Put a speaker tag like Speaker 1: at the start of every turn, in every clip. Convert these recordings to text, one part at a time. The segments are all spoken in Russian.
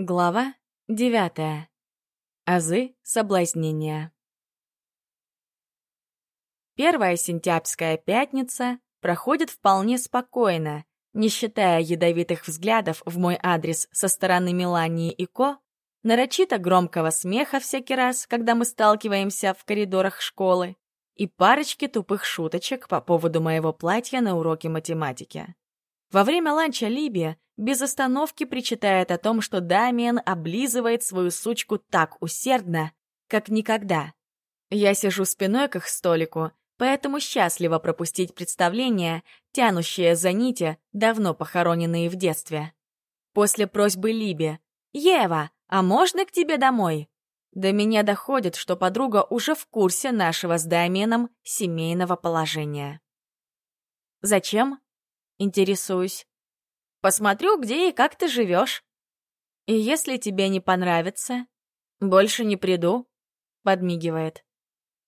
Speaker 1: Глава девятая. Азы соблазнения. Первая сентябрьская пятница проходит вполне спокойно, не считая ядовитых взглядов в мой адрес со стороны Мелании и Ко, нарочито громкого смеха всякий раз, когда мы сталкиваемся в коридорах школы, и парочки тупых шуточек по поводу моего платья на уроке математики. Во время ланча Либия без остановки причитает о том, что Дамиан облизывает свою сучку так усердно, как никогда. Я сижу спиной к их столику, поэтому счастливо пропустить представление, тянущее за нити, давно похороненные в детстве. После просьбы Либи «Ева, а можно к тебе домой?» До меня доходит, что подруга уже в курсе нашего с Дамианом семейного положения. «Зачем?» — интересуюсь. Посмотрю, где и как ты живешь. И если тебе не понравится, больше не приду, подмигивает.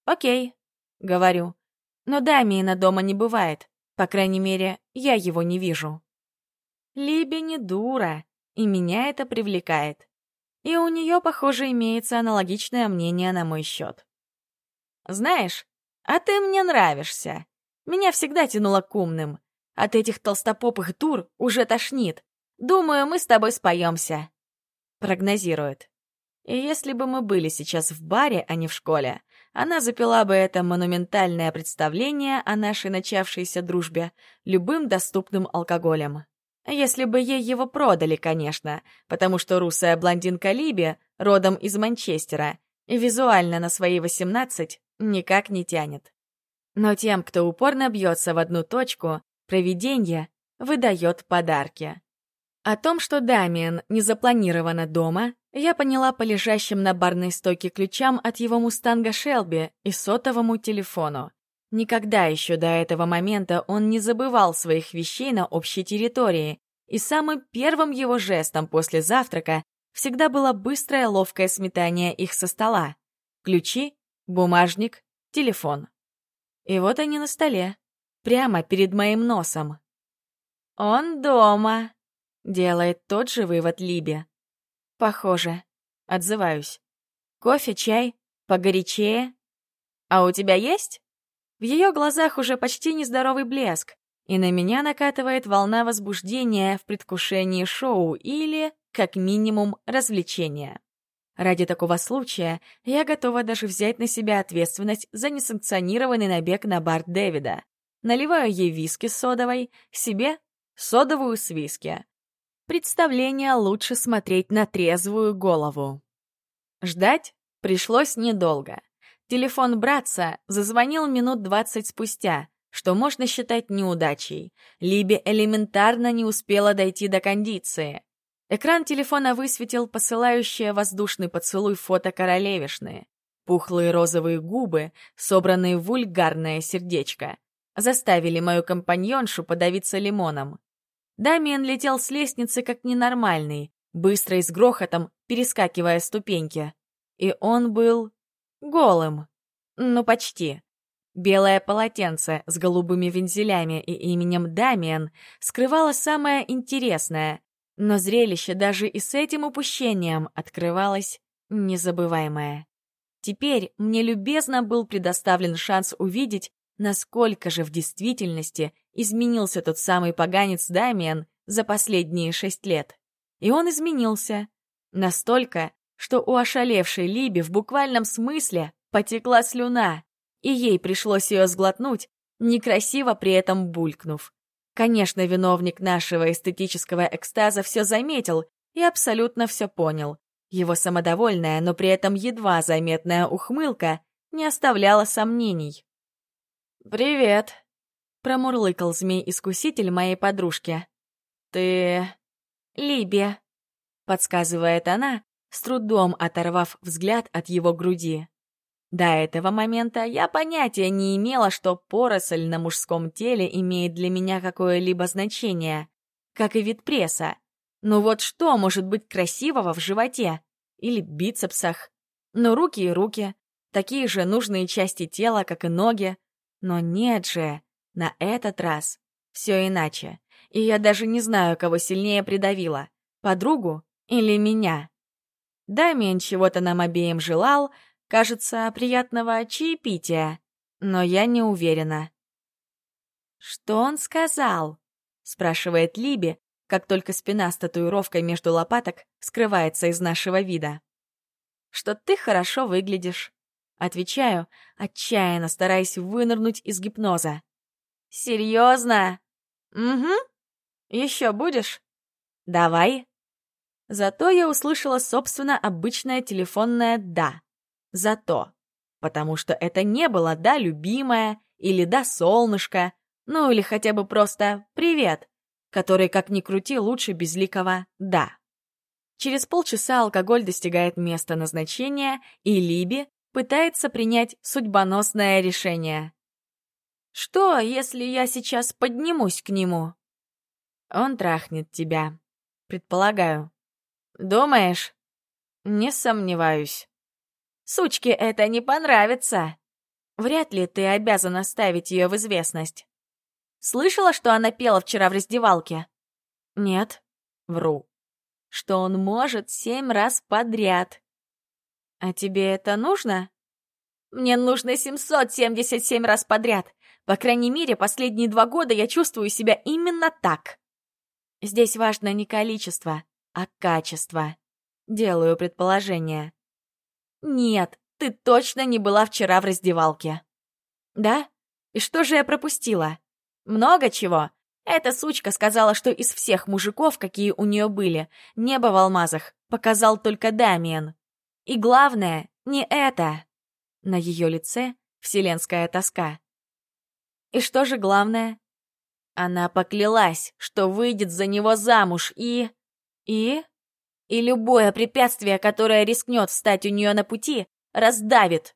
Speaker 1: Окей, говорю. Но Дамиена дома не бывает. По крайней мере, я его не вижу. Либи не дура, и меня это привлекает. И у нее, похоже, имеется аналогичное мнение на мой счет. Знаешь, а ты мне нравишься. Меня всегда тянуло к умным. От этих толстопопых дур уже тошнит. Думаю, мы с тобой споемся. Прогнозирует. И если бы мы были сейчас в баре, а не в школе, она запила бы это монументальное представление о нашей начавшейся дружбе любым доступным алкоголем. Если бы ей его продали, конечно, потому что русая блондинка Либи родом из Манчестера визуально на свои 18 никак не тянет. Но тем, кто упорно бьется в одну точку, Провидение выдает подарки. О том, что Дамиан не запланировано дома, я поняла по лежащим на барной стойке ключам от его мустанга Шелби и сотовому телефону. Никогда еще до этого момента он не забывал своих вещей на общей территории, и самым первым его жестом после завтрака всегда было быстрое ловкое сметание их со стола. Ключи, бумажник, телефон. И вот они на столе прямо перед моим носом. «Он дома», — делает тот же вывод Либи. «Похоже», — отзываюсь. «Кофе, чай? Погорячее? А у тебя есть?» В ее глазах уже почти нездоровый блеск, и на меня накатывает волна возбуждения в предвкушении шоу или, как минимум, развлечения. Ради такого случая я готова даже взять на себя ответственность за несанкционированный набег на бар Дэвида. Наливаю ей виски с содовой, себе — содовую с виски. Представление лучше смотреть на трезвую голову. Ждать пришлось недолго. Телефон братца зазвонил минут двадцать спустя, что можно считать неудачей. Либи элементарно не успела дойти до кондиции. Экран телефона высветил посылающее воздушный поцелуй фото королевишны. Пухлые розовые губы, собранные в вульгарное сердечко — заставили мою компаньоншу подавиться лимоном. Дамиен летел с лестницы как ненормальный, быстро и с грохотом перескакивая ступеньки. И он был голым. Ну, почти. Белое полотенце с голубыми вензелями и именем Дамиен скрывало самое интересное, но зрелище даже и с этим упущением открывалось незабываемое. Теперь мне любезно был предоставлен шанс увидеть, Насколько же в действительности изменился тот самый поганец Дамиан за последние шесть лет? И он изменился. Настолько, что у ошалевшей Либи в буквальном смысле потекла слюна, и ей пришлось ее сглотнуть, некрасиво при этом булькнув. Конечно, виновник нашего эстетического экстаза все заметил и абсолютно все понял. Его самодовольная, но при этом едва заметная ухмылка не оставляла сомнений. «Привет», — промурлыкал змей-искуситель моей подружки. «Ты...» «Либия», — подсказывает она, с трудом оторвав взгляд от его груди. До этого момента я понятия не имела, что поросль на мужском теле имеет для меня какое-либо значение, как и вид пресса. Но вот что может быть красивого в животе или бицепсах? Но руки и руки, такие же нужные части тела, как и ноги, но нет же, на этот раз все иначе. И я даже не знаю, кого сильнее придавила — подругу Или меня? Дамиен чего-то нам обеим желал, кажется, приятного чаепития, но я не уверена. «Что он сказал?» — спрашивает Либи, как только спина с татуировкой между лопаток скрывается из нашего вида. «Что ты хорошо выглядишь». Отвечаю, отчаянно стараясь вынырнуть из гипноза. «Серьезно?» «Угу. Еще будешь?» «Давай». Зато я услышала, собственно, обычное телефонное «да». Зато. Потому что это не было «да, любимая» или «да, солнышко», ну или хотя бы просто «привет», который, как ни крути, лучше безликого «да». Через полчаса алкоголь достигает места назначения, и Либи пытается принять судьбоносное решение. «Что, если я сейчас поднимусь к нему?» «Он трахнет тебя», предполагаю. «Думаешь?» «Не сомневаюсь». «Сучке это не понравится!» Вряд ли ты обязана ставить ее в известность. Слышала, что она пела вчера в раздевалке? Нет. Вру. Что он может семь раз подряд. А тебе это нужно? Мне нужно 777 раз подряд. По крайней мере, последние два года я чувствую себя именно так. Здесь важно не количество, а качество. Делаю предположение. Нет, ты точно не была вчера в раздевалке. Да? И что же я пропустила? Много чего. Эта сучка сказала, что из всех мужиков, какие у нее были, небо в алмазах показал только Дамиен. И главное, не это. На ее лице вселенская тоска. И что же главное? Она поклялась, что выйдет за него замуж и... И? И любое препятствие, которое рискнет встать у нее на пути, раздавит.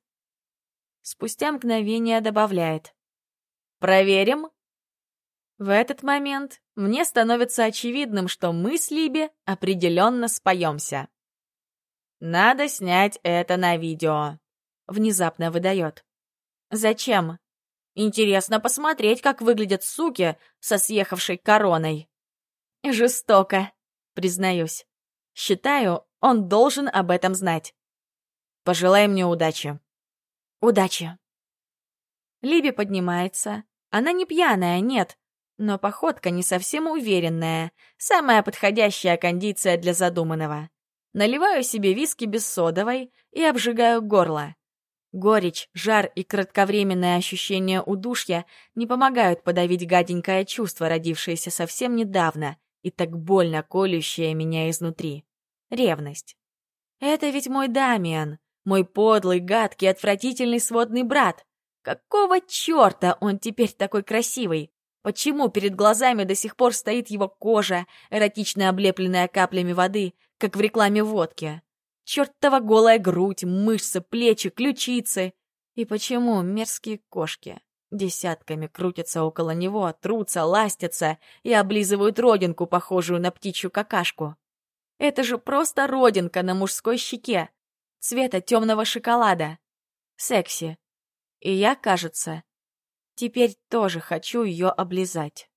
Speaker 1: Спустя мгновение добавляет. «Проверим?» В этот момент мне становится очевидным, что мы с Либи определенно споемся. «Надо снять это на видео», — внезапно выдает. «Зачем?» «Интересно посмотреть, как выглядят суки со съехавшей короной». «Жестоко», — признаюсь. «Считаю, он должен об этом знать». «Пожелай мне удачи». «Удачи». Либи поднимается. Она не пьяная, нет, но походка не совсем уверенная, самая подходящая кондиция для задуманного. Наливаю себе виски без содовой и обжигаю горло. Горечь, жар и кратковременное ощущение удушья не помогают подавить гаденькое чувство, родившееся совсем недавно и так больно колющее меня изнутри. Ревность. Это ведь мой Дамиан, мой подлый, гадкий, отвратительный сводный брат. Какого черта он теперь такой красивый? Почему перед глазами до сих пор стоит его кожа, эротично облепленная каплями воды, как в рекламе водки? Чертова голая грудь, мышцы, плечи, ключицы. И почему мерзкие кошки десятками крутятся около него, трутся, ластятся и облизывают родинку, похожую на птичью какашку? Это же просто родинка на мужской щеке, цвета темного шоколада. Секси. И я, кажется, Теперь тоже хочу ее облизать.